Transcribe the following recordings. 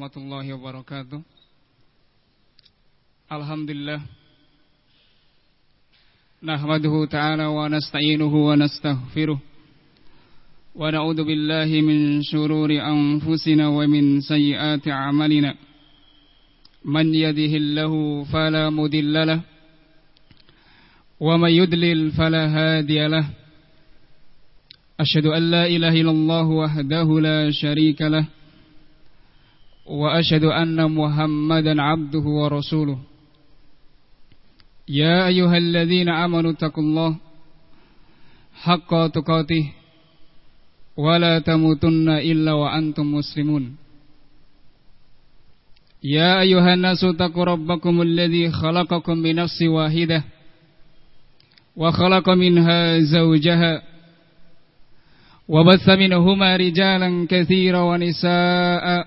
warahmatullahi wabarakatuh Alhamdulillah Nahmaduhu ta'ala wa nasta'inuhu wa nastaghfiruh Wa na'udhu billahi min syururi anfusina wa min sayyiati amalina Man yadihillahu fala mudillalah Wa man yudlil fala hadiyalah Ashadu an la ilaha illallah wahdahu la sharika lah وأشهد أن محمدا عبده ورسوله. يا أيها الذين آمنوا اتقوا الله حق تقاته ولا تموتن إلا وأنتم مسلمون. يا أيها الناس اتقوا ربكم الذي خلقكم بنفس واحدة وخلق منها زوجها وبث منهما رجالا كثيرا ونساء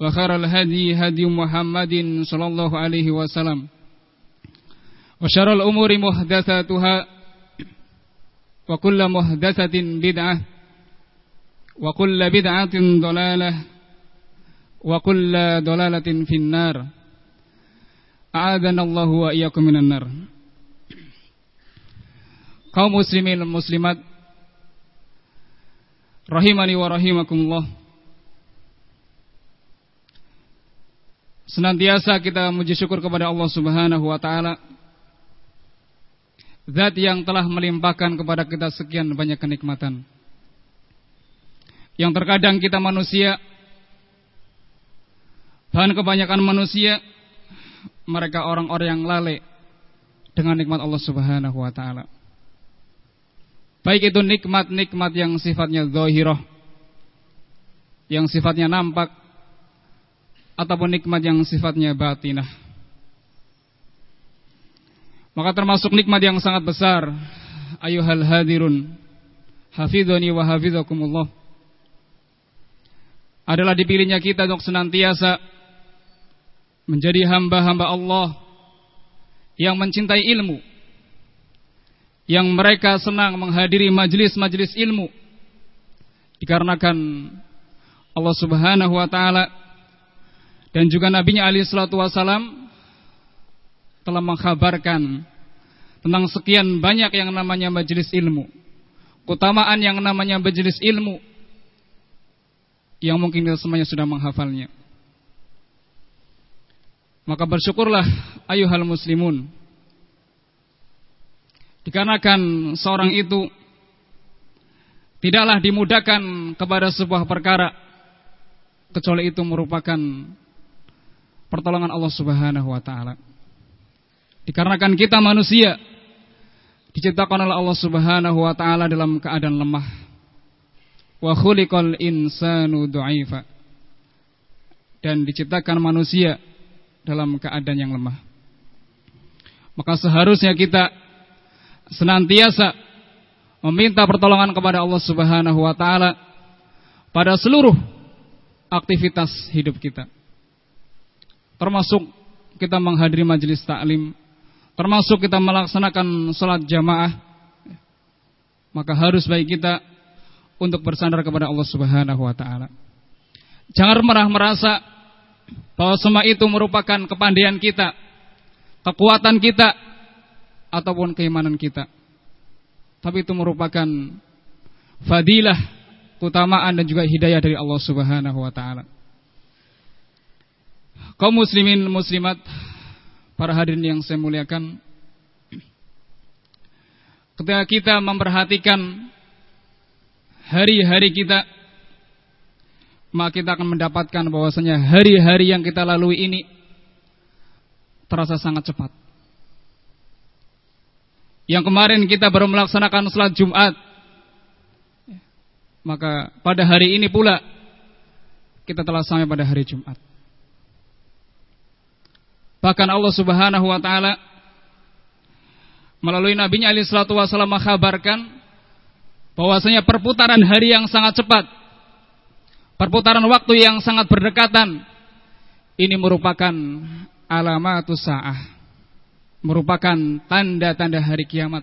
وخير الهدي هدي محمد صلى الله عليه وسلم. وشر الأمور محدثاتها وكل محدثة بدعة وكل بدعة ضلالة وكل ضلالة في النار. أعاذنا الله وإياكم من النار. kaum muslimin muslimat rahimani wa rahimakumullah Senantiasa kita memuji syukur kepada Allah Subhanahu wa taala. Zat yang telah melimpahkan kepada kita sekian banyak kenikmatan. Yang terkadang kita manusia dan kebanyakan manusia mereka orang-orang yang lalai dengan nikmat Allah Subhanahu wa taala. Baik itu nikmat-nikmat yang sifatnya zahirah yang sifatnya nampak ataupun nikmat yang sifatnya batinah. Maka termasuk nikmat yang sangat besar ayuhal hadirun hafidhani wa adalah dipilihnya kita untuk senantiasa menjadi hamba-hamba Allah yang mencintai ilmu yang mereka senang menghadiri majelis-majelis ilmu dikarenakan Allah Subhanahu wa taala dan juga Nabi Ali Shallallahu Wasallam telah mengkhabarkan tentang sekian banyak yang namanya majelis ilmu, keutamaan yang namanya majelis ilmu, yang mungkin kita semuanya sudah menghafalnya. Maka bersyukurlah ayuhal muslimun. Dikarenakan seorang itu tidaklah dimudahkan kepada sebuah perkara kecuali itu merupakan pertolongan Allah Subhanahu wa taala. Dikarenakan kita manusia diciptakan oleh Allah Subhanahu wa taala dalam keadaan lemah. Wa khuliqal insanu dha'ifa. Dan diciptakan manusia dalam keadaan yang lemah. Maka seharusnya kita senantiasa meminta pertolongan kepada Allah Subhanahu wa taala pada seluruh aktivitas hidup kita termasuk kita menghadiri majelis taklim, termasuk kita melaksanakan salat jamaah, maka harus baik kita untuk bersandar kepada Allah Subhanahu wa taala. Jangan merah merasa bahwa semua itu merupakan kepandaian kita, kekuatan kita ataupun keimanan kita. Tapi itu merupakan fadilah, keutamaan dan juga hidayah dari Allah Subhanahu wa taala kaum muslimin muslimat para hadirin yang saya muliakan ketika kita memperhatikan hari-hari kita maka kita akan mendapatkan bahwasanya hari-hari yang kita lalui ini terasa sangat cepat yang kemarin kita baru melaksanakan sholat Jumat maka pada hari ini pula kita telah sampai pada hari Jumat. Bahkan Allah Subhanahu wa taala melalui nabinya alaihi salatu wasallam mengkhabarkan bahwasanya perputaran hari yang sangat cepat, perputaran waktu yang sangat berdekatan ini merupakan alamatus saah. Merupakan tanda-tanda hari kiamat.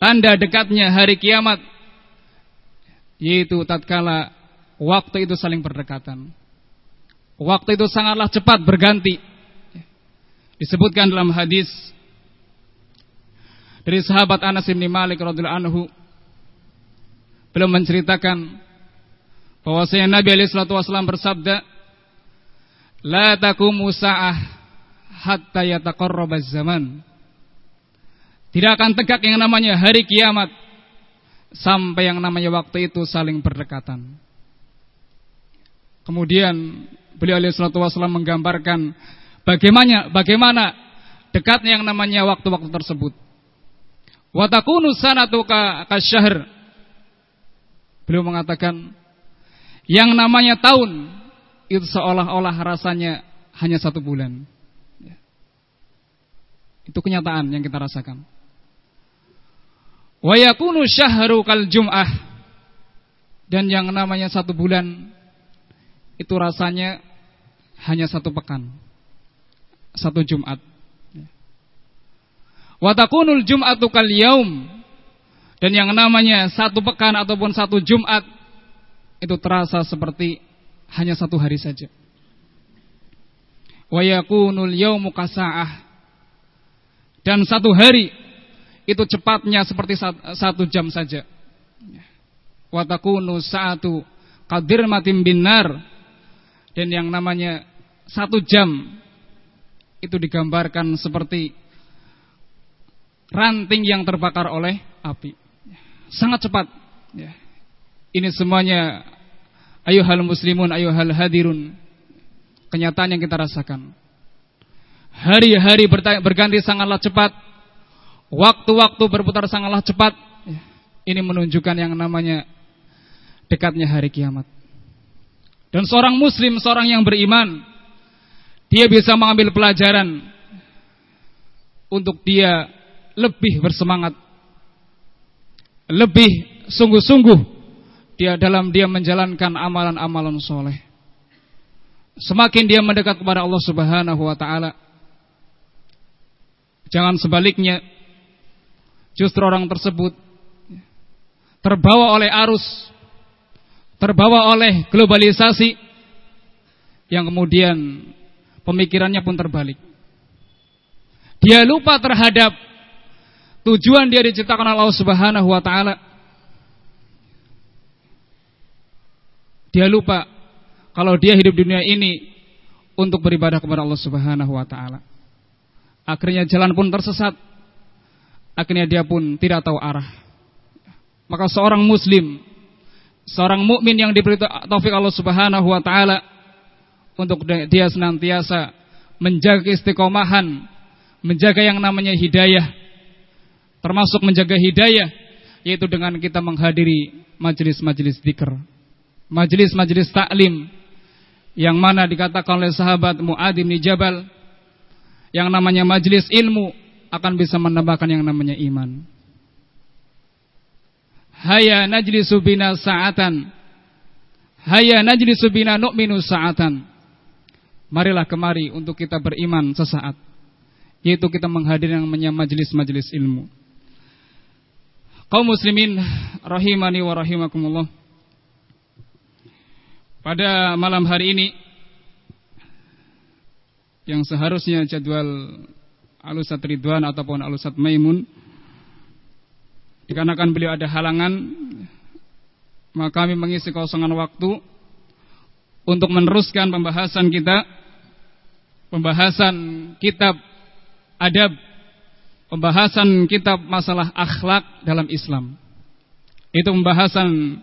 Tanda dekatnya hari kiamat yaitu tatkala waktu itu saling berdekatan. Waktu itu sangatlah cepat berganti. Disebutkan dalam hadis dari sahabat Anas bin Malik radhiyallahu anhu belum menceritakan bahwasanya Nabi alaihi wasallam bersabda la taqumu sa'ah hatta yataqarraba zaman tidak akan tegak yang namanya hari kiamat sampai yang namanya waktu itu saling berdekatan. Kemudian beliau alaihi wasallam menggambarkan bagaimana bagaimana dekatnya yang namanya waktu-waktu tersebut. Wa takunu sanatu ka kasyahr. Beliau mengatakan yang namanya tahun itu seolah-olah rasanya hanya satu bulan. Ya. Itu kenyataan yang kita rasakan. Wa yakunu syahru kal jum'ah. Dan yang namanya satu bulan itu rasanya hanya satu pekan. Satu Jumat. Wa takunul jum'atu kal yaum. Dan yang namanya satu pekan ataupun satu Jumat itu terasa seperti hanya satu hari saja. Wa yakunul yaumu kasa'ah. Dan satu hari itu cepatnya seperti satu jam saja. Wa takunu sa'atu qadir matim binar dan yang namanya satu jam itu digambarkan seperti ranting yang terbakar oleh api. Sangat cepat. Ya. Ini semuanya ayuhal muslimun, ayuhal hadirun. Kenyataan yang kita rasakan. Hari-hari berganti sangatlah cepat. Waktu-waktu berputar sangatlah cepat. Ya. Ini menunjukkan yang namanya dekatnya hari kiamat. Dan seorang muslim, seorang yang beriman, dia bisa mengambil pelajaran untuk dia lebih bersemangat, lebih sungguh-sungguh dia dalam dia menjalankan amalan-amalan soleh. Semakin dia mendekat kepada Allah Subhanahu wa taala. Jangan sebaliknya justru orang tersebut terbawa oleh arus terbawa oleh globalisasi yang kemudian pemikirannya pun terbalik. Dia lupa terhadap tujuan dia diciptakan Allah Subhanahu wa taala. Dia lupa kalau dia hidup di dunia ini untuk beribadah kepada Allah Subhanahu wa taala. Akhirnya jalan pun tersesat. Akhirnya dia pun tidak tahu arah. Maka seorang muslim seorang mukmin yang diberi taufik Allah Subhanahu wa taala untuk dia senantiasa menjaga istiqomahan, menjaga yang namanya hidayah, termasuk menjaga hidayah yaitu dengan kita menghadiri majelis-majelis zikr, majelis-majelis taklim yang mana dikatakan oleh sahabat Muadz bin Jabal yang namanya majelis ilmu akan bisa menambahkan yang namanya iman. Haya najlisu bina sa'atan. Haya najlisu bina nu'minu sa'atan. Marilah kemari untuk kita beriman sesaat. Yaitu kita menghadiri yang namanya majelis-majelis ilmu. Kaum muslimin rahimani wa rahimakumullah. Pada malam hari ini yang seharusnya jadwal Alusat Ridwan ataupun Alusat Maimun Dikarenakan beliau ada halangan, maka kami mengisi kosongan waktu untuk meneruskan pembahasan kita, pembahasan kitab adab, pembahasan kitab masalah akhlak dalam Islam. Itu pembahasan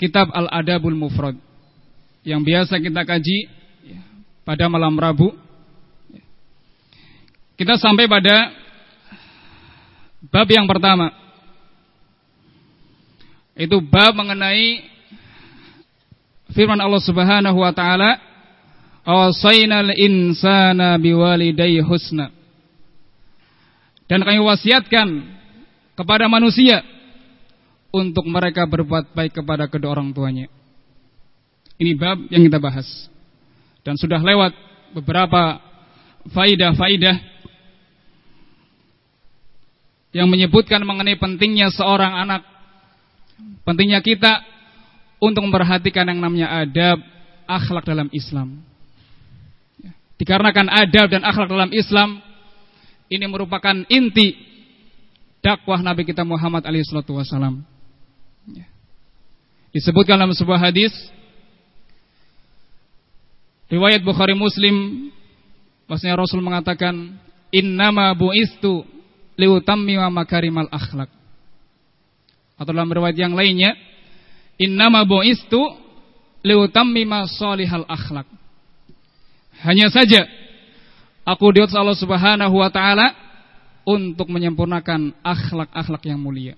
kitab Al-Adabul Mufrad yang biasa kita kaji pada malam Rabu. Kita sampai pada bab yang pertama itu bab mengenai firman Allah Subhanahu wa taala, "Awasainal insana biwalidayhi husna." Dan kami wasiatkan kepada manusia untuk mereka berbuat baik kepada kedua orang tuanya. Ini bab yang kita bahas. Dan sudah lewat beberapa faidah-faidah yang menyebutkan mengenai pentingnya seorang anak, pentingnya kita untuk memperhatikan yang namanya adab, akhlak dalam Islam. Ya. Dikarenakan adab dan akhlak dalam Islam ini merupakan inti dakwah Nabi kita Muhammad alaihissalam. Ya. Disebutkan dalam sebuah hadis riwayat Bukhari Muslim bahwasanya Rasul mengatakan innama buistu liutammima makarimal akhlak. Atau dalam riwayat yang lainnya innama buistu liutammima salihal akhlak. Hanya saja aku diutus Allah Subhanahu wa taala untuk menyempurnakan akhlak-akhlak yang mulia.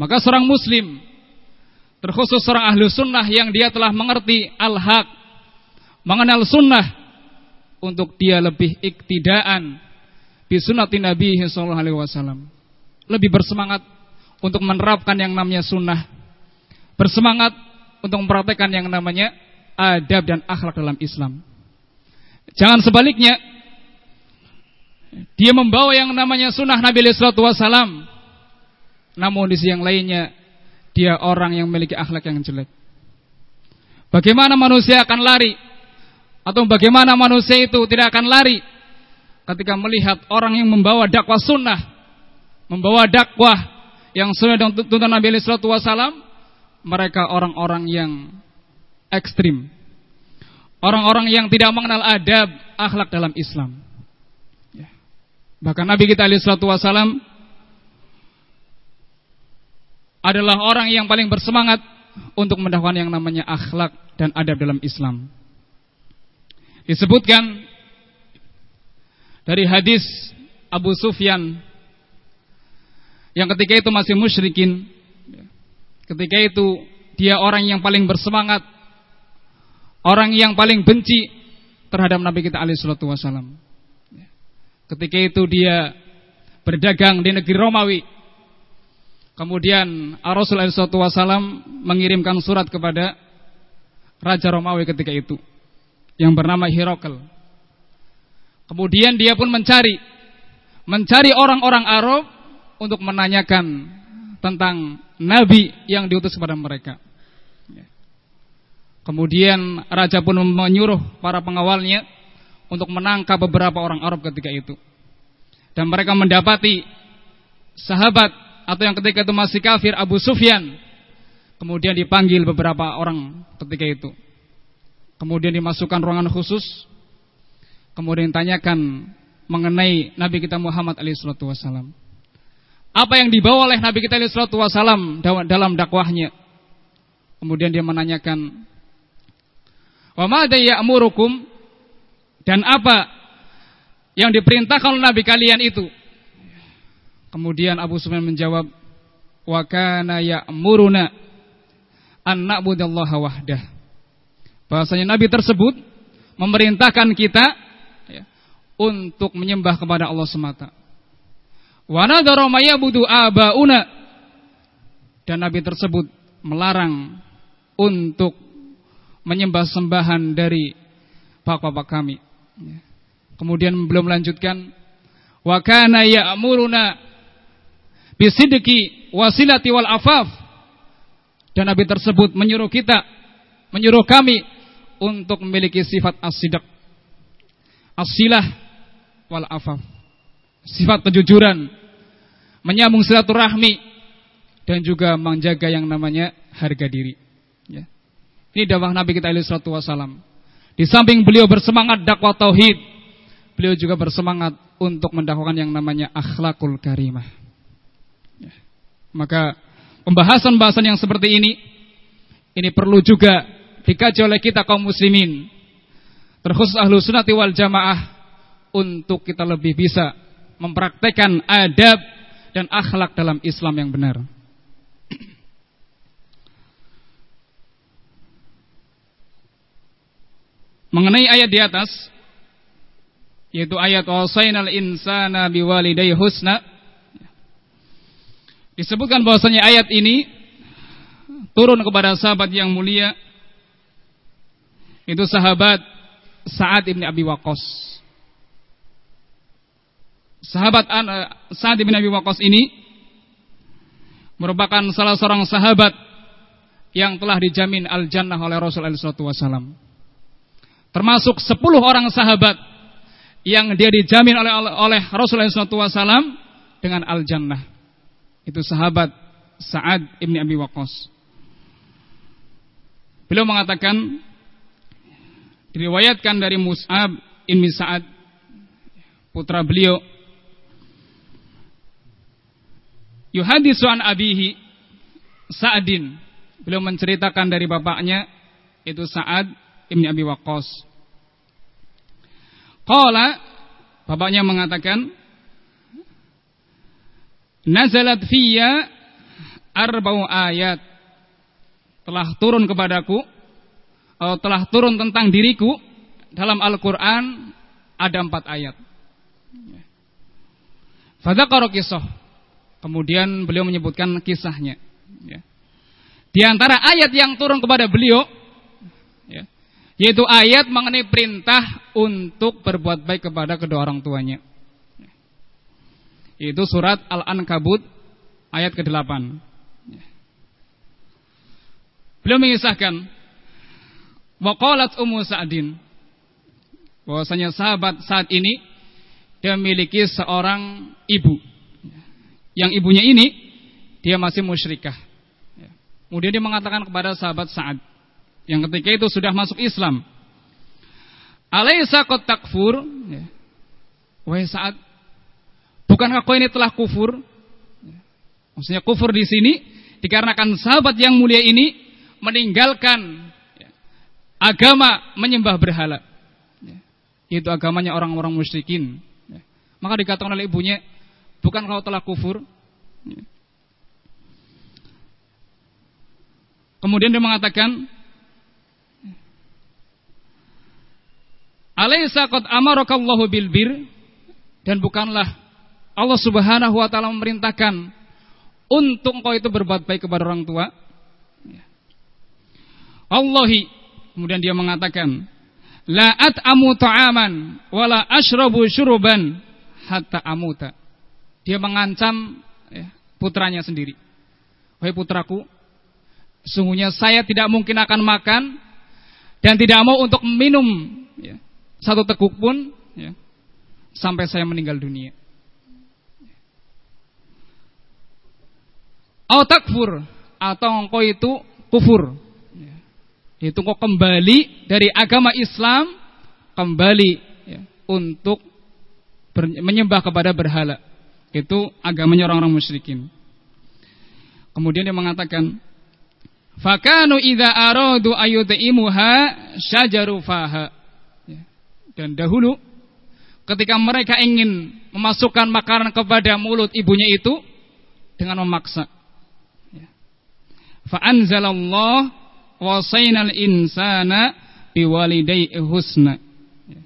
Maka seorang muslim terkhusus seorang ahlu sunnah yang dia telah mengerti al-haq, mengenal sunnah untuk dia lebih iktidaan di sunnati Nabi sallallahu alaihi wasallam. Lebih bersemangat untuk menerapkan yang namanya sunnah. Bersemangat untuk mempraktekkan yang namanya adab dan akhlak dalam Islam. Jangan sebaliknya, dia membawa yang namanya sunnah Nabi wasallam namun di sisi yang lainnya dia orang yang memiliki akhlak yang jelek. Bagaimana manusia akan lari atau bagaimana manusia itu tidak akan lari ketika melihat orang yang membawa dakwah sunnah, membawa dakwah yang sesuai dengan tuntunan Nabi Sallallahu Wasallam, mereka orang-orang yang ekstrim, orang-orang yang tidak mengenal adab akhlak dalam Islam. Ya. Bahkan Nabi kita Sallallahu Wasallam adalah orang yang paling bersemangat untuk mendakwakan yang namanya akhlak dan adab dalam Islam. Disebutkan dari hadis Abu Sufyan yang ketika itu masih musyrikin, ketika itu dia orang yang paling bersemangat, orang yang paling benci terhadap Nabi kita alaihi salatu wasallam. Ketika itu dia berdagang di negeri Romawi Kemudian Rasulullah SAW mengirimkan surat kepada Raja Romawi ketika itu yang bernama Hirokal. Kemudian dia pun mencari mencari orang-orang Arab untuk menanyakan tentang Nabi yang diutus kepada mereka. Kemudian raja pun menyuruh para pengawalnya untuk menangkap beberapa orang Arab ketika itu. Dan mereka mendapati sahabat atau yang ketika itu masih kafir Abu Sufyan. Kemudian dipanggil beberapa orang ketika itu. Kemudian dimasukkan ruangan khusus. Kemudian tanyakan mengenai Nabi kita Muhammad SAW. Apa yang dibawa oleh Nabi kita SAW dalam dakwahnya. Kemudian dia menanyakan, Wa mada ya'murukum dan apa yang diperintahkan oleh Nabi kalian itu? Kemudian Abu Sufyan menjawab, "Wa kana ya'muruna an na'budallaha wahdah." Bahasanya Nabi tersebut memerintahkan kita ya, untuk menyembah kepada Allah semata. Abauna dan Nabi tersebut melarang untuk menyembah sembahan dari bapak-bapak kami. Ya. Kemudian belum melanjutkan wa kana ya'muruna bisidiki wasilati wal afaf. Dan Nabi tersebut menyuruh kita, menyuruh kami untuk memiliki sifat as-sidq. As-silah wal afaf. Sifat kejujuran, menyambung silaturahmi dan juga menjaga yang namanya harga diri. Ya. Ini dakwah Nabi kita alaihi wasallam. Di samping beliau bersemangat dakwah tauhid, beliau juga bersemangat untuk mendakwakan yang namanya akhlakul karimah. Maka pembahasan-pembahasan yang seperti ini ini perlu juga dikaji oleh kita kaum muslimin terkhusus ahlu sunnati wal jamaah untuk kita lebih bisa mempraktekkan adab dan akhlak dalam Islam yang benar. Mengenai ayat di atas yaitu ayat wasainal insana biwalidayhi husna disebutkan bahwasanya ayat ini turun kepada sahabat yang mulia itu sahabat Sa'ad ibn Abi Waqqas sahabat eh, Sa'ad ibn Abi Waqqas ini merupakan salah seorang sahabat yang telah dijamin al-jannah oleh Rasulullah SAW termasuk 10 orang sahabat yang dia dijamin oleh oleh Rasulullah SAW dengan al jannah. Itu sahabat Sa'ad ibni Abi Waqqas. Beliau mengatakan diriwayatkan dari Mus'ab ibni Sa'ad putra beliau yuhadisu an abihi Sa'adin beliau menceritakan dari bapaknya itu Sa'ad Ibni Abi Waqqas. Qala bapaknya mengatakan Nazalat fiyya arba'u ayat telah turun kepadaku atau telah turun tentang diriku dalam Al-Qur'an ada empat ayat. Fadzakara kisah. Kemudian beliau menyebutkan kisahnya. Ya. Di antara ayat yang turun kepada beliau ya, yaitu ayat mengenai perintah untuk berbuat baik kepada kedua orang tuanya. Itu surat Al-Ankabut ayat ke-8. Beliau mengisahkan Waqalat Ummu Sa'din bahwasanya sahabat saat ini dia memiliki seorang ibu. Yang ibunya ini dia masih musyrikah. Kemudian dia mengatakan kepada sahabat Sa'ad yang ketika itu sudah masuk Islam. Alaysa qad takfur? Ya. Wahai saat bukankah kau ini telah kufur? Ya. Maksudnya kufur di sini dikarenakan sahabat yang mulia ini meninggalkan ya, agama menyembah berhala. Ya. Itu agamanya orang-orang musyrikin. Ya. Maka dikatakan oleh ibunya, bukan kau telah kufur? Kemudian dia mengatakan, Alaysa qad amarakallahu bil bir dan bukanlah Allah Subhanahu wa taala memerintahkan untuk engkau itu berbuat baik kepada orang tua? Allahi kemudian dia mengatakan la at'amu ta'aman wala ashrabu syuruban hatta amuta. Dia mengancam ya, putranya sendiri. Wahai putraku, sungguhnya saya tidak mungkin akan makan dan tidak mau untuk minum ya, satu teguk pun ya, sampai saya meninggal dunia. Au takfur atau engkau itu kufur. Ya. Itu kau kembali dari agama Islam kembali ya, untuk menyembah kepada berhala. Itu agamanya orang-orang musyrikin. Kemudian dia mengatakan, "Fakanu idza aradu ayutimuha syajaru faha." Dan dahulu ketika mereka ingin memasukkan makanan kepada mulut ibunya itu dengan memaksa. Ya. Fa'anzalallah wasainal insana biwalidayhi husna. Ya.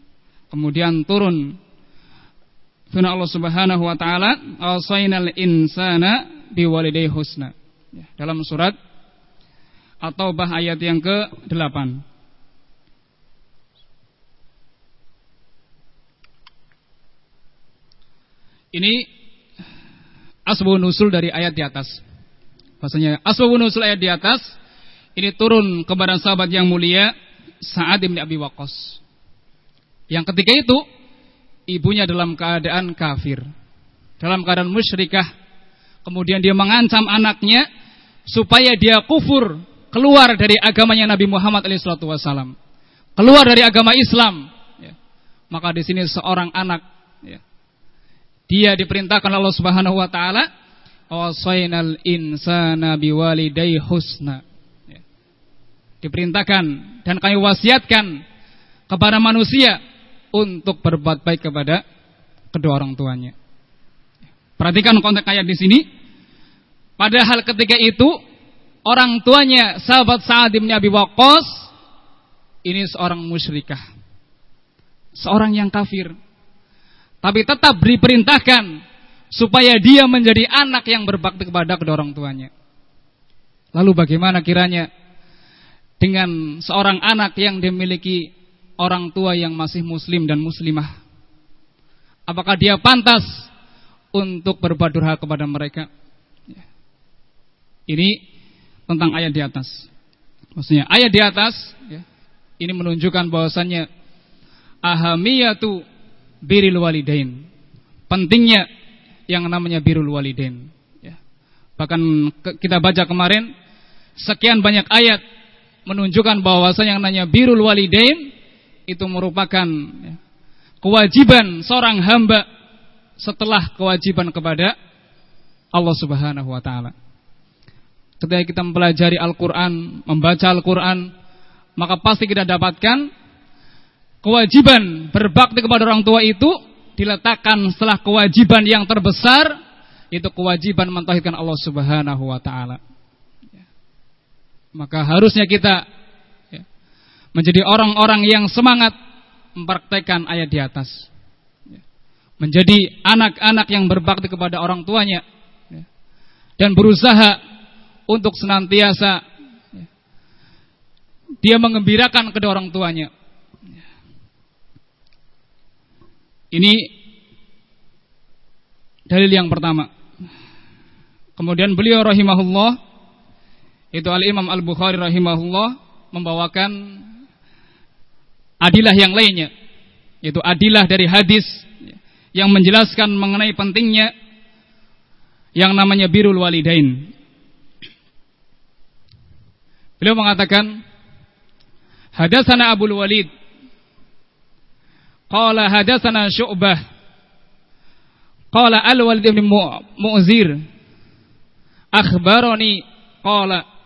Kemudian turun firman Allah Subhanahu wa taala wasainal insana biwalidayhi husna. Ya. Dalam surat atau bah ayat yang ke-8. Ini asbabun nusul dari ayat di atas. Bahasanya asbabun nusul ayat di atas ini turun kepada sahabat yang mulia Sa'ad bin Abi Waqqas. Yang ketika itu ibunya dalam keadaan kafir, dalam keadaan musyrikah. Kemudian dia mengancam anaknya supaya dia kufur, keluar dari agamanya Nabi Muhammad SAW. Keluar dari agama Islam. Ya. Maka di sini seorang anak ya, dia diperintahkan Allah Subhanahu wa taala wasainal insana biwalidayhi husna. Ya. Diperintahkan dan kami wasiatkan kepada manusia untuk berbuat baik kepada kedua orang tuanya. Perhatikan konteks ayat di sini. Padahal ketika itu orang tuanya sahabat Sa'ad bin Abi Waqqas ini seorang musyrikah. seorang yang kafir. Tapi tetap diperintahkan supaya dia menjadi anak yang berbakti kepada kedua orang tuanya. Lalu bagaimana kiranya dengan seorang anak yang dimiliki orang tua yang masih muslim dan muslimah? Apakah dia pantas untuk berbuat durhaka kepada mereka? Ya. Ini tentang ayat di atas. Maksudnya ayat di atas ya, ini menunjukkan bahwasannya ahamiyatu biril walidain. Pentingnya yang namanya birul walidain. Ya. Bahkan kita baca kemarin sekian banyak ayat menunjukkan bahwasanya yang namanya birul walidain itu merupakan kewajiban seorang hamba setelah kewajiban kepada Allah Subhanahu wa taala. Ketika kita mempelajari Al-Qur'an, membaca Al-Qur'an, maka pasti kita dapatkan kewajiban berbakti kepada orang tua itu diletakkan setelah kewajiban yang terbesar itu kewajiban mentauhidkan Allah Subhanahu wa taala. Maka harusnya kita menjadi orang-orang yang semangat mempraktekkan ayat di atas. Ya. Menjadi anak-anak yang berbakti kepada orang tuanya ya. dan berusaha untuk senantiasa dia mengembirakan kedua orang tuanya. Ini dalil yang pertama. Kemudian beliau rahimahullah itu Al-Imam Al-Bukhari rahimahullah membawakan adilah yang lainnya yaitu adilah dari hadis yang menjelaskan mengenai pentingnya yang namanya birul walidain. Beliau mengatakan Hadasana Abu Walid Qala hadasana Syu'bah Qala Al-Walid bin Mu'zir Akhbarani Qala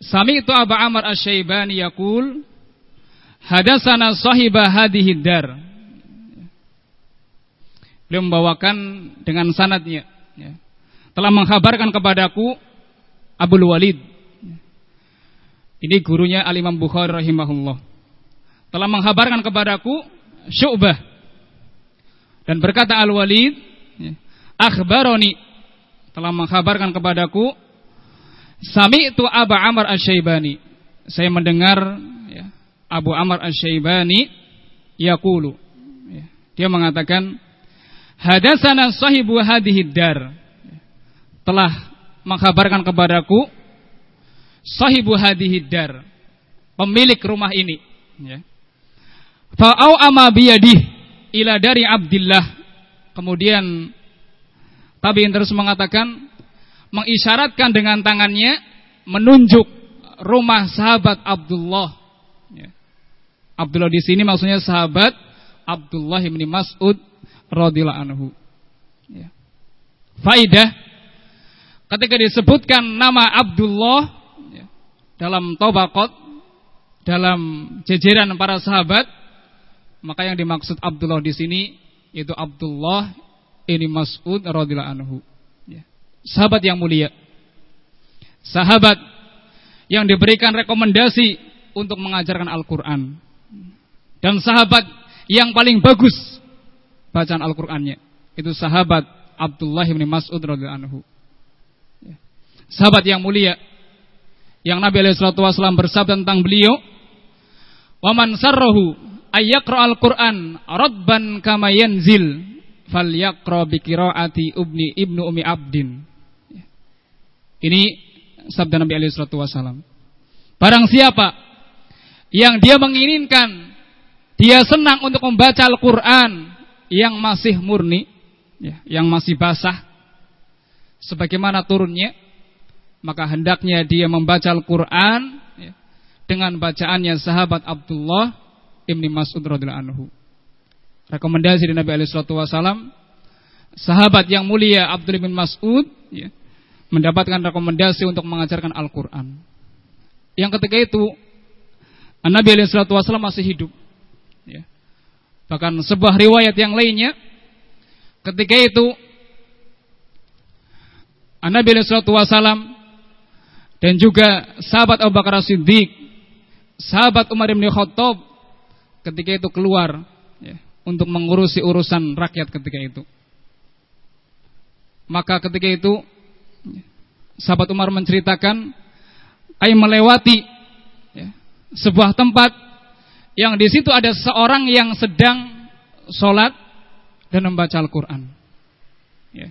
Sami'tu Abu Amr Asy-Syaibani yaqul Hadasana sahibah hadhihi dar. Beliau membawakan dengan sanadnya ya. Telah mengkhabarkan kepadaku Abu Walid. Ini gurunya Al-Imam Bukhari rahimahullah. Telah menghabarkan kepadaku Syu'bah. Dan berkata Al-Walid ya, akhbaroni. Telah menghabarkan kepadaku Sami itu Abu Amr Asy-Syaibani. Saya mendengar ya, Abu Amr Asy-Syaibani yaqulu. Ya, dia mengatakan hadasana sahibu hadhihi dar. Telah menghabarkan kepadaku sahibu hadhihi dar pemilik rumah ini. Ya. Fa'au ama ila dari Abdillah. Kemudian tabiin terus mengatakan mengisyaratkan dengan tangannya menunjuk rumah sahabat Abdullah. Ya. Abdullah di sini maksudnya sahabat Abdullah bin Mas'ud radhiyallahu anhu. Ya. Faidah ketika disebutkan nama Abdullah ya, dalam Tobakot dalam jejeran para sahabat maka yang dimaksud Abdullah di sini yaitu Abdullah ini Mas'ud radhiyallahu anhu. Sahabat yang mulia. Sahabat yang diberikan rekomendasi untuk mengajarkan Al-Qur'an. Dan sahabat yang paling bagus bacaan Al-Qur'annya itu sahabat Abdullah bin Mas'ud radhiyallahu anhu. Sahabat yang mulia yang Nabi alaihi wasallam bersabda tentang beliau, "Wa man sarrahu ayyaqra al-Qur'an radban kama yanzil falyaqra bi qiraati ibni ibnu umi abdin. Ini sabda Nabi alaihi salatu wasallam. Barang siapa yang dia menginginkan dia senang untuk membaca Al-Qur'an yang masih murni, ya, yang masih basah sebagaimana turunnya, maka hendaknya dia membaca Al-Qur'an ya, dengan bacaannya sahabat Abdullah Ibni Mas'ud radhiyallahu anhu. Rekomendasi dari Nabi alaihi wasallam sahabat yang mulia Abdul bin Mas'ud ya, mendapatkan rekomendasi untuk mengajarkan Al-Qur'an. Yang ketika itu Nabi wasallam masih hidup. Ya. Bahkan sebuah riwayat yang lainnya ketika itu Nabi wasallam dan juga sahabat Abu Bakar Siddiq, sahabat Umar bin Khattab ketika itu keluar ya, untuk mengurusi urusan rakyat ketika itu. Maka ketika itu sahabat Umar menceritakan ay melewati ya, sebuah tempat yang di situ ada seorang yang sedang sholat dan membaca Al-Quran. Ya.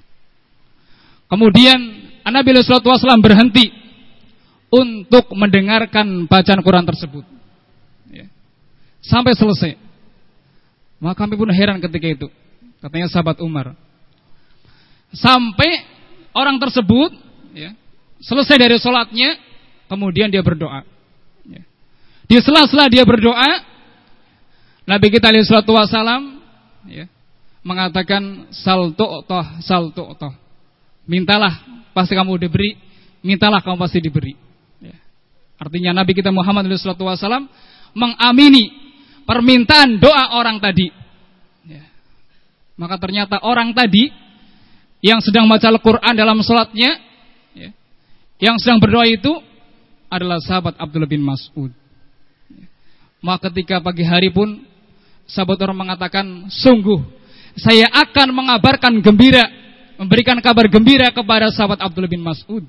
Kemudian Nabi Wasallam berhenti untuk mendengarkan bacaan Quran tersebut. Ya. Sampai selesai. Maka kami pun heran ketika itu. Katanya sahabat Umar. Sampai orang tersebut ya, selesai dari sholatnya, kemudian dia berdoa. Ya. Di sela-sela dia berdoa, Nabi kita alaihi wasallam ya, mengatakan sal tu'toh, sal tu'toh. Mintalah, pasti kamu diberi. Mintalah, kamu pasti diberi. Ya. Artinya Nabi kita Muhammad SAW mengamini permintaan doa orang tadi. Ya. Maka ternyata orang tadi yang sedang baca Al-Quran dalam sholatnya, ya, yang sedang berdoa itu adalah sahabat Abdullah bin Mas'ud. Maka ketika pagi hari pun sahabat orang mengatakan, sungguh saya akan mengabarkan gembira, memberikan kabar gembira kepada sahabat Abdullah bin Mas'ud.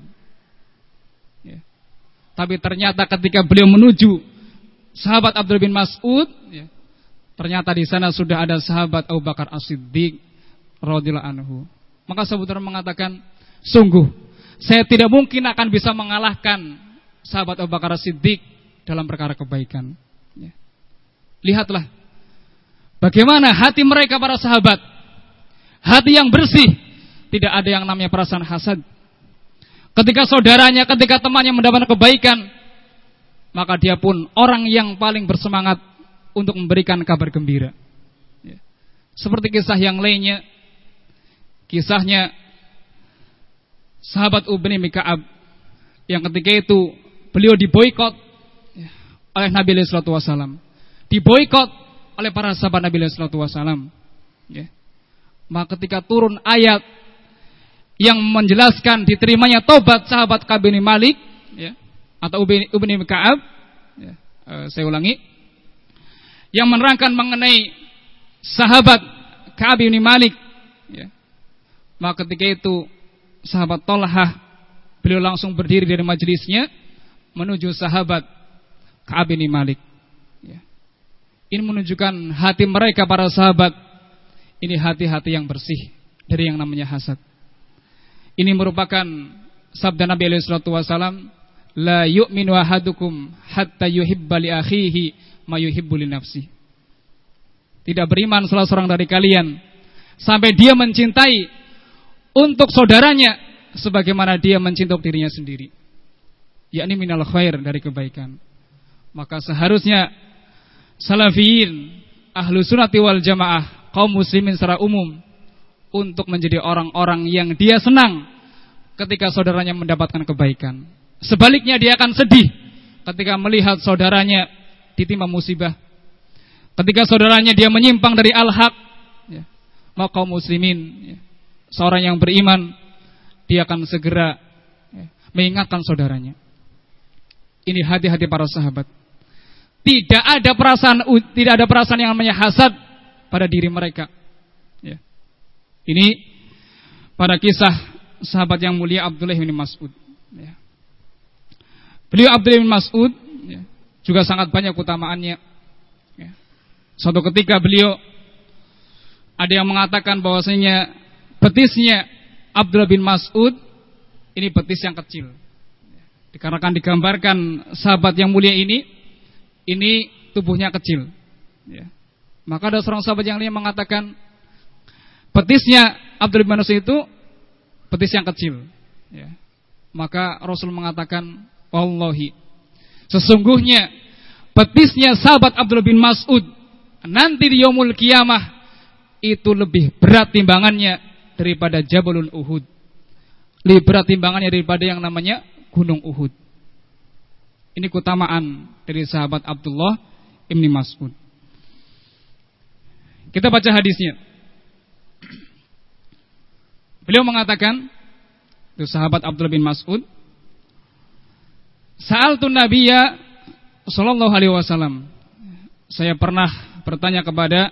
Ya. Tapi ternyata ketika beliau menuju sahabat Abdullah bin Mas'ud, ya, ternyata di sana sudah ada sahabat Abu Bakar As-Siddiq radhiyallahu anhu. Maka sahabat mengatakan, sungguh saya tidak mungkin akan bisa mengalahkan sahabat Abu Bakar As-Siddiq dalam perkara kebaikan. Ya. Lihatlah Bagaimana hati mereka para sahabat? Hati yang bersih. Tidak ada yang namanya perasaan hasad. Ketika saudaranya, ketika temannya mendapatkan kebaikan, maka dia pun orang yang paling bersemangat untuk memberikan kabar gembira. Ya. Seperti kisah yang lainnya, kisahnya sahabat Ubni Mika'ab yang ketika itu beliau diboykot oleh Nabi Sallallahu Alaihi Wasallam. Diboykot oleh para sahabat Nabi Sallallahu Wasallam. Ya. Maka ketika turun ayat yang menjelaskan diterimanya tobat sahabat Kabini Malik, ya, atau Ubni Kaab, ya, e, saya ulangi, yang menerangkan mengenai sahabat Kaab bin Malik, ya, maka ketika itu sahabat Tolhah beliau langsung berdiri dari majelisnya menuju sahabat Kaab bin Malik. Ini menunjukkan hati mereka para sahabat. Ini hati-hati yang bersih dari yang namanya hasad. Ini merupakan sabda Nabi SAW. La yu'minu ahadukum hatta yuhibba li akhihi ma yuhibbu li nafsi. Tidak beriman salah seorang dari kalian sampai dia mencintai untuk saudaranya sebagaimana dia mencintai dirinya sendiri. Yakni minal khair dari kebaikan. Maka seharusnya salafiyin, ahlu sunati wal jamaah, kaum muslimin secara umum untuk menjadi orang-orang yang dia senang ketika saudaranya mendapatkan kebaikan. Sebaliknya dia akan sedih ketika melihat saudaranya ditimpa musibah. Ketika saudaranya dia menyimpang dari al-haq, ya, maka kaum muslimin, ya, seorang yang beriman, dia akan segera ya, mengingatkan saudaranya. Ini hati-hati para sahabat. Tidak ada perasaan tidak ada perasaan yang namanya hasad pada diri mereka. Ya. Ini pada kisah sahabat yang mulia Abdullah bin Mas'ud. Ya. Beliau Abdullah bin Mas'ud ya, juga sangat banyak utamaannya. Ya. Suatu ketika beliau ada yang mengatakan bahwasanya betisnya Abdullah bin Mas'ud ini betis yang kecil. Dikarenakan digambarkan sahabat yang mulia ini ini tubuhnya kecil. Ya. Maka ada seorang sahabat yang lain mengatakan petisnya Abdul bin Mas'ud itu petis yang kecil. Ya. Maka Rasul mengatakan, Wallahi, sesungguhnya petisnya sahabat Abdul bin Mas'ud nanti di Yomul Kiamah itu lebih berat timbangannya daripada Jabalul Uhud. Lebih berat timbangannya daripada yang namanya Gunung Uhud. Ini keutamaan dari sahabat Abdullah Ibni Mas'ud. Kita baca hadisnya. Beliau mengatakan, itu sahabat Abdullah bin Mas'ud, Sa'altu Nabiya sallallahu alaihi wasallam. Saya pernah bertanya kepada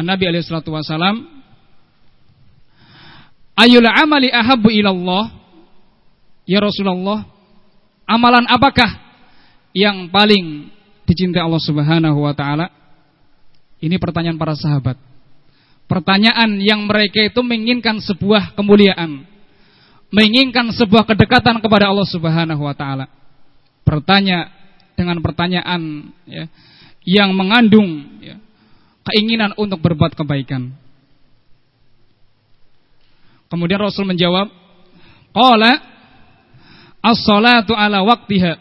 Nabi alaihi salatu wasalam, "Ayul amali ahabbu ilallah?" Ya Rasulullah, amalan apakah yang paling dicintai Allah Subhanahu wa taala? Ini pertanyaan para sahabat. Pertanyaan yang mereka itu menginginkan sebuah kemuliaan, menginginkan sebuah kedekatan kepada Allah Subhanahu wa taala. Bertanya dengan pertanyaan ya, yang mengandung ya, keinginan untuk berbuat kebaikan. Kemudian Rasul menjawab, "Qala as-salatu ala waqtiha."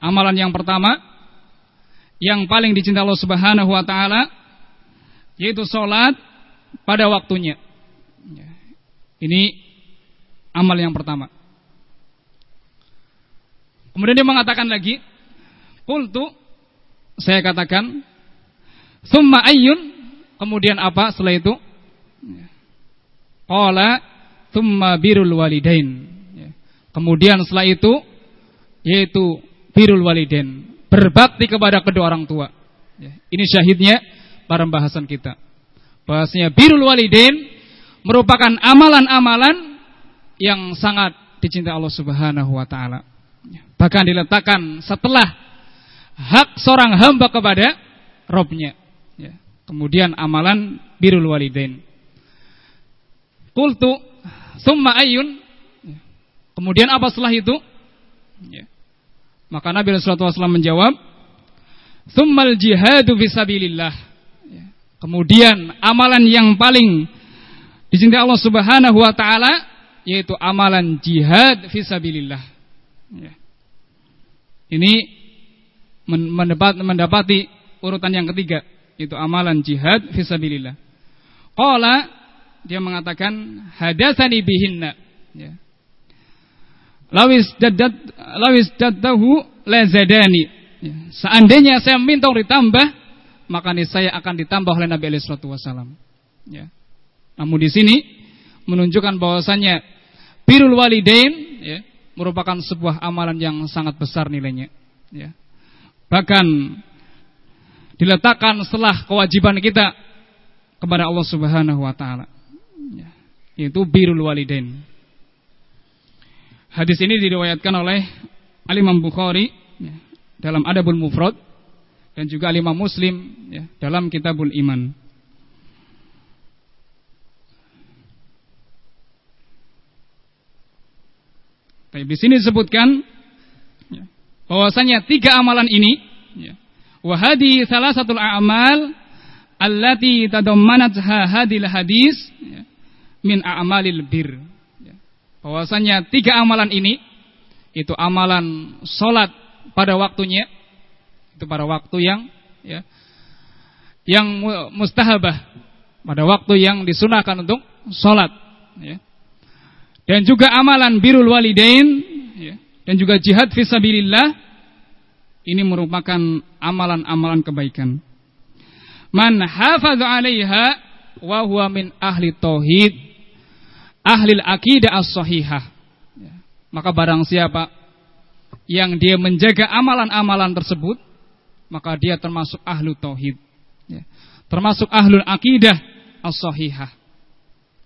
Amalan yang pertama yang paling dicintai Allah Subhanahu wa taala yaitu salat pada waktunya. Ini amal yang pertama. Kemudian dia mengatakan lagi, "Qultu" saya katakan, "Tsumma ayyun?" Kemudian apa setelah itu? Qala "Tsumma birul walidain." Kemudian setelah itu yaitu birul walidain, berbakti kepada kedua orang tua. Ini syahidnya para pembahasan kita. Bahasanya birul walidain merupakan amalan-amalan yang sangat dicintai Allah Subhanahu wa taala. Bahkan diletakkan setelah hak seorang hamba kepada Robnya. Ya. Kemudian amalan birul walidain. Kultu summa ayun. Kemudian apa setelah itu? Ya. Maka Nabi Rasulullah SAW menjawab, Summal jihadu fisabilillah. Ya. Kemudian amalan yang paling dicintai Allah Subhanahu wa taala yaitu amalan jihad fisabilillah. Ya. Ini mendapat, mendapati urutan yang ketiga itu amalan jihad fisabilillah. Qala dia mengatakan hadatsani bihinna ya. Lawis dadat lawis dadahu lazadani. Ya. Seandainya saya minta ditambah, maka saya akan ditambah oleh Nabi alaihi wasallam. Ya. Namun di sini menunjukkan bahwasanya birul walidain ya, merupakan sebuah amalan yang sangat besar nilainya. Ya. Bahkan diletakkan setelah kewajiban kita kepada Allah Subhanahu Wa Taala, ya. yaitu birul walidain. Hadis ini diriwayatkan oleh Al Imam Bukhari ya, dalam Adabul Mufrad dan juga Al Imam Muslim ya, dalam Kitabul Iman. Tapi di sini disebutkan ya, bahwasanya tiga amalan ini ya, wahadi salah satu a'mal allati tadammanatha hadil hadis ya, min a'malil bir. Ya. Bahwasanya tiga amalan ini itu amalan solat pada waktunya itu pada waktu yang ya, yang mustahabah pada waktu yang disunahkan untuk solat ya. Dan juga amalan birul walidain ya, dan juga jihad fisabilillah ini merupakan amalan-amalan kebaikan. Man hafadz 'alaiha wa huwa min ahli tauhid, ahli akidah as-sahihah. Ya. Maka barang siapa yang dia menjaga amalan-amalan tersebut, maka dia termasuk ahlu tauhid. Ya. Termasuk ahlul akidah as-sahihah.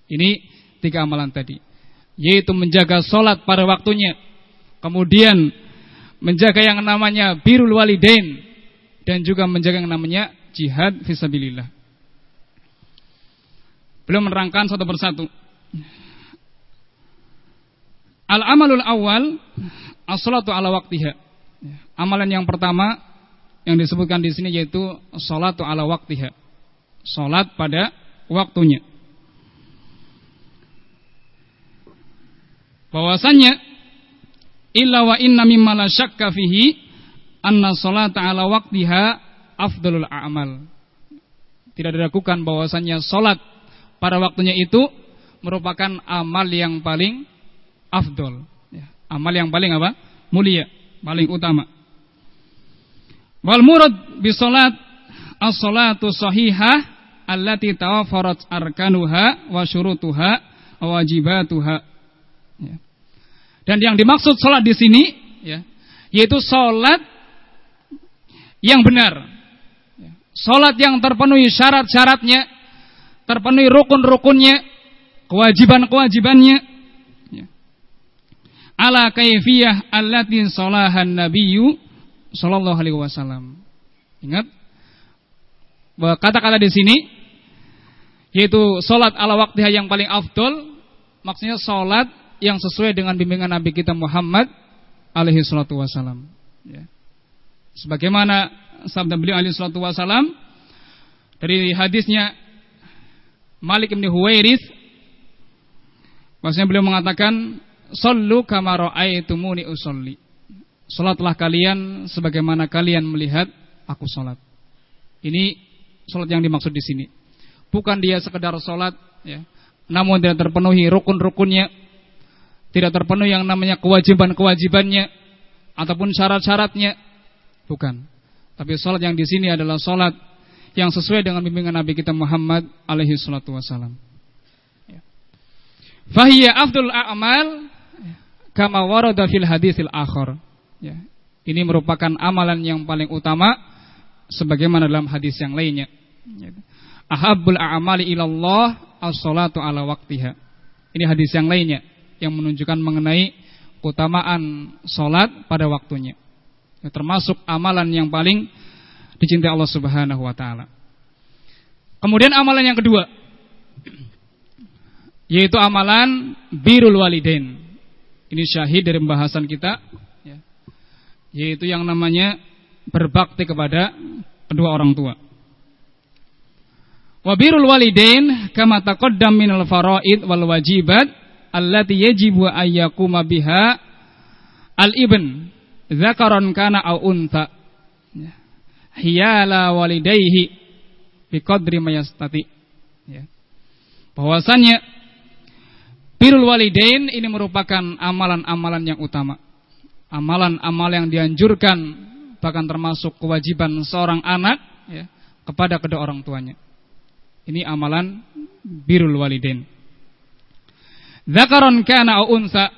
Ini tiga amalan tadi yaitu menjaga sholat pada waktunya, kemudian menjaga yang namanya birul walidain dan juga menjaga yang namanya jihad fisabilillah. Belum menerangkan satu persatu. Al-amalul awal as-salatu ala waktiha. Amalan yang pertama yang disebutkan di sini yaitu salatu ala waktiha. Salat pada waktunya. bahwasanya illa wa inna mimma la syakka fihi anna salata ala waqtiha afdalul a'mal. Tidak diragukan bahwasanya salat pada waktunya itu merupakan amal yang paling afdol. Ya, amal yang paling apa? Mulia, paling utama. Wal murad bi salat as-salatu sahihah allati tawaffarat arkanuha wa syurutuha wa wajibatuha Ya. Dan yang dimaksud sholat di sini, ya, yaitu sholat yang benar. Ya. Salat yang terpenuhi syarat-syaratnya, terpenuhi rukun-rukunnya, kewajiban-kewajibannya. Ala kaifiyah allati salahan nabiyyu sallallahu alaihi wasallam. Ingat kata-kata di sini yaitu salat ala waktiha yang paling afdol, maksudnya salat yang sesuai dengan bimbingan Nabi kita Muhammad alaihi salatu wasallam. Ya. Sebagaimana sabda beliau alaihi salatu wasallam dari hadisnya Malik bin Huwairis Maksudnya beliau mengatakan Sallu kama ra'aitumuni usolli Salatlah kalian sebagaimana kalian melihat aku salat. Ini salat yang dimaksud di sini. Bukan dia sekedar salat ya, namun tidak terpenuhi rukun-rukunnya, tidak terpenuhi yang namanya kewajiban-kewajibannya ataupun syarat-syaratnya. Bukan. Tapi salat yang di sini adalah salat yang sesuai dengan bimbingan Nabi kita Muhammad alaihi salatu wasallam. Fahiyya afdul a'mal kama warada fil hadisil akhar. Ya. Ini merupakan amalan yang paling utama sebagaimana dalam hadis yang lainnya. Ya. Ahabbul a'mali ilallah as-salatu ala waktiha. Ini hadis yang lainnya yang menunjukkan mengenai keutamaan salat pada waktunya. Ya, termasuk amalan yang paling dicintai Allah Subhanahu wa taala. Kemudian amalan yang kedua yaitu amalan birul walidain. Ini syahid dari pembahasan kita ya. Yaitu yang namanya berbakti kepada kedua orang tua. Wa birul walidain kama taqaddam minal faraid wal wajibat allati yajibu ayyakuma biha al ibn zakaron kana au untha ya. hiyala walidayhi biqadri mayastati ya. bahwasannya Birul walidain ini merupakan amalan-amalan yang utama. Amalan-amalan yang dianjurkan bahkan termasuk kewajiban seorang anak ya, kepada kedua orang tuanya. Ini amalan birul walidain. Zakaron kana au unsa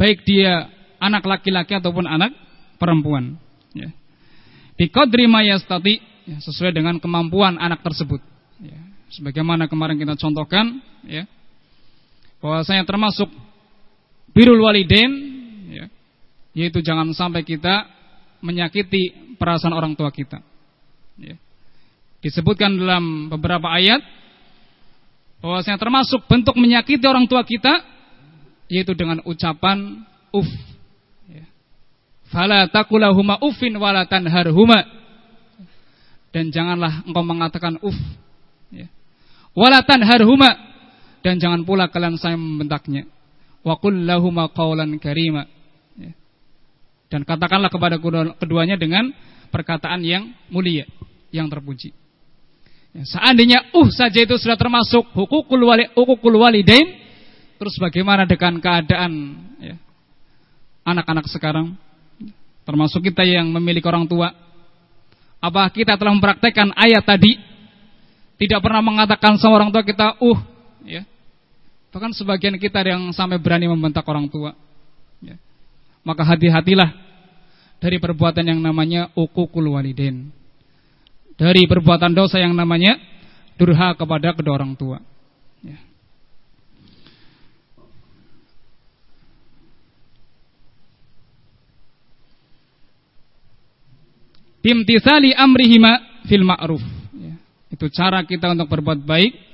baik dia anak laki-laki ataupun anak perempuan ya. Biqadri ya, sesuai dengan kemampuan anak tersebut ya. Sebagaimana kemarin kita contohkan ya bahwasanya termasuk birul walidain ya, yaitu jangan sampai kita menyakiti perasaan orang tua kita. Ya. Disebutkan dalam beberapa ayat bahwasanya termasuk bentuk menyakiti orang tua kita yaitu dengan ucapan uf. Ya. Fala takulahuma ufin wala tanharhuma. Dan janganlah engkau mengatakan uf. Ya. Wala tanharhuma dan jangan pula kalian saya membentaknya. Wa qul lahum qawlan karima. Ya. Dan katakanlah kepada keduanya dengan perkataan yang mulia, yang terpuji. Ya, seandainya uh saja itu sudah termasuk hukukul wali hukukul walidain, terus bagaimana dengan keadaan ya, anak-anak sekarang? Termasuk kita yang memiliki orang tua. Apa kita telah mempraktekkan ayat tadi? Tidak pernah mengatakan sama orang tua kita, uh, ya, Bahkan sebagian kita yang sampai berani membentak orang tua. Ya. Maka hati-hatilah dari perbuatan yang namanya ukukul walidin. Dari perbuatan dosa yang namanya durha kepada kedua orang tua. Ya. Bimtisali amrihima fil ma'ruf. Ya. Itu cara kita untuk berbuat baik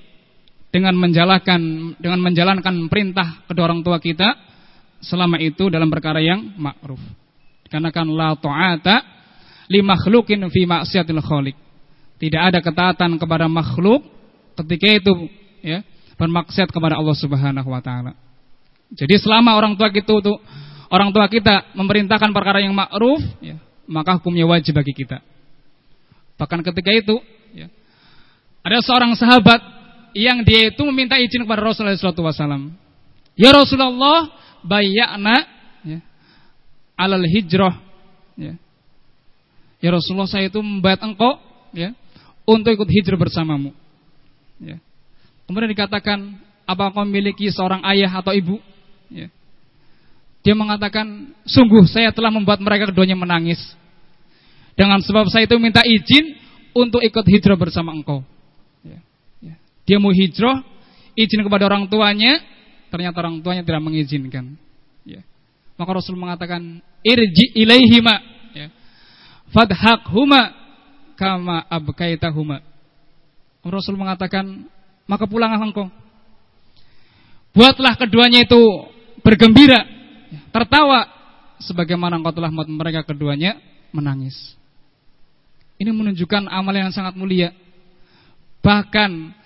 dengan menjalankan dengan menjalankan perintah kedua orang tua kita selama itu dalam perkara yang ma'ruf. Dikarenakan la ta'ata li makhluqin fi maksiatil khaliq. Tidak ada ketaatan kepada makhluk ketika itu ya bermaksiat kepada Allah Subhanahu wa taala. Jadi selama orang tua kita itu orang tua kita memerintahkan perkara yang ma'ruf ya, maka hukumnya wajib bagi kita. Bahkan ketika itu ya, ada seorang sahabat yang dia itu meminta izin kepada Rasulullah SAW. Ya Rasulullah, bayakna ya, alal hijrah. Ya. ya Rasulullah saya itu membayar engkau ya, untuk ikut hijrah bersamamu. Ya. Kemudian dikatakan, apa kau memiliki seorang ayah atau ibu? Ya. Dia mengatakan, sungguh saya telah membuat mereka keduanya menangis. Dengan sebab saya itu minta izin untuk ikut hijrah bersama engkau. Dia mau hijrah, izin kepada orang tuanya, ternyata orang tuanya tidak mengizinkan. Ya. Maka Rasul mengatakan, irji ilaihima, ya. huma kama abkaitahuma. Rasul mengatakan, maka pulanglah engkau. Buatlah keduanya itu bergembira, tertawa, sebagaimana engkau telah membuat mereka keduanya menangis. Ini menunjukkan amal yang sangat mulia. Bahkan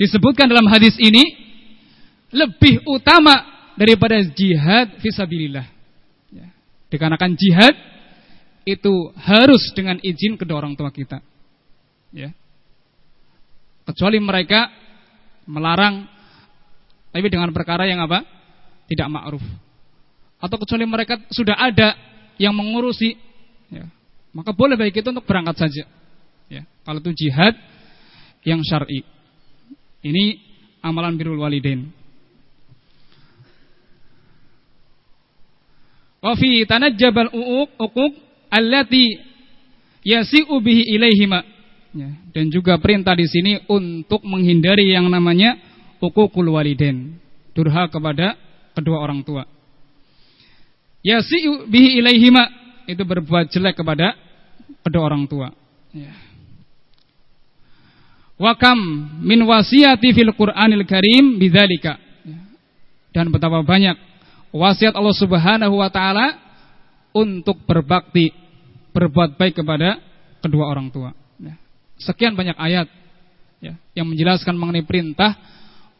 disebutkan dalam hadis ini lebih utama daripada jihad visabilillah. Ya. Dikarenakan jihad itu harus dengan izin kedua orang tua kita. Ya. Kecuali mereka melarang tapi dengan perkara yang apa? Tidak ma'ruf. Atau kecuali mereka sudah ada yang mengurusi ya maka boleh baik itu untuk berangkat saja. Ya, kalau itu jihad yang syar'i. Ini amalan birrul walidain. Wa fi tanajjabal uquq uquq allati yasi'u bihi ilaihima. Ya, dan juga perintah di sini untuk menghindari yang namanya uququl walidain, durhaka kepada kedua orang tua. Yasi'u bihi ilaihima itu berbuat jelek kepada kedua orang tua. Ya. Wakam min wasiati fil Qur'anil Karim bidzalika. Dan betapa banyak wasiat Allah Subhanahu wa taala untuk berbakti, berbuat baik kepada kedua orang tua. Sekian banyak ayat ya, yang menjelaskan mengenai perintah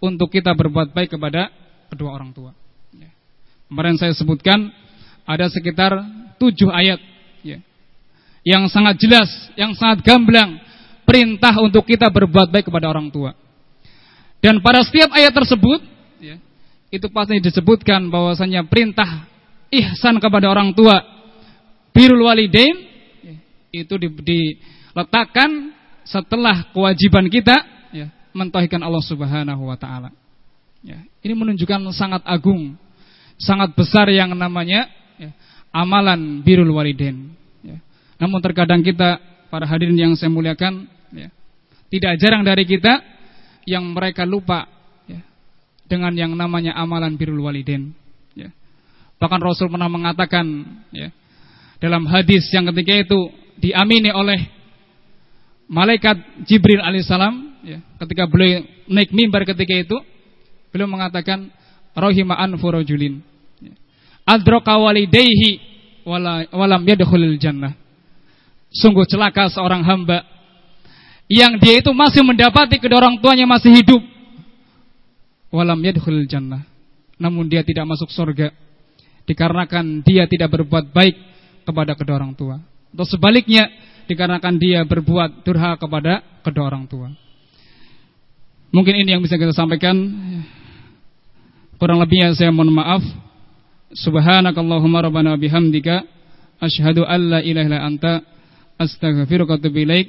untuk kita berbuat baik kepada kedua orang tua. Ya. Kemarin saya sebutkan ada sekitar tujuh ayat ya, yang sangat jelas, yang sangat gamblang perintah untuk kita berbuat baik kepada orang tua. Dan pada setiap ayat tersebut ya, itu pasti disebutkan bahwasanya perintah ihsan kepada orang tua, birrul walidain ya, itu di, diletakkan setelah kewajiban kita ya, mentauhidkan Allah Subhanahu wa taala. Ya, ini menunjukkan sangat agung, sangat besar yang namanya amalan birul walidain. Ya. Namun terkadang kita para hadirin yang saya muliakan, ya, tidak jarang dari kita yang mereka lupa ya, dengan yang namanya amalan birul walidain. Ya. Bahkan Rasul pernah mengatakan ya, dalam hadis yang ketika itu diamini oleh malaikat Jibril alaihissalam, ya, ketika beliau naik mimbar ketika itu, beliau mengatakan rohima anfurojulin adraka walidayhi walam yadkhulul jannah. Sungguh celaka seorang hamba yang dia itu masih mendapati kedua orang tuanya masih hidup. Walam yadkhulul jannah. Namun dia tidak masuk surga dikarenakan dia tidak berbuat baik kepada kedua orang tua. Atau sebaliknya dikarenakan dia berbuat durhaka kepada kedua orang tua. Mungkin ini yang bisa kita sampaikan. Kurang lebihnya saya mohon maaf. Subhanakallahumma rabbana bihamdika asyhadu an la ilaha illa anta astaghfiruka wa atubu ilaik.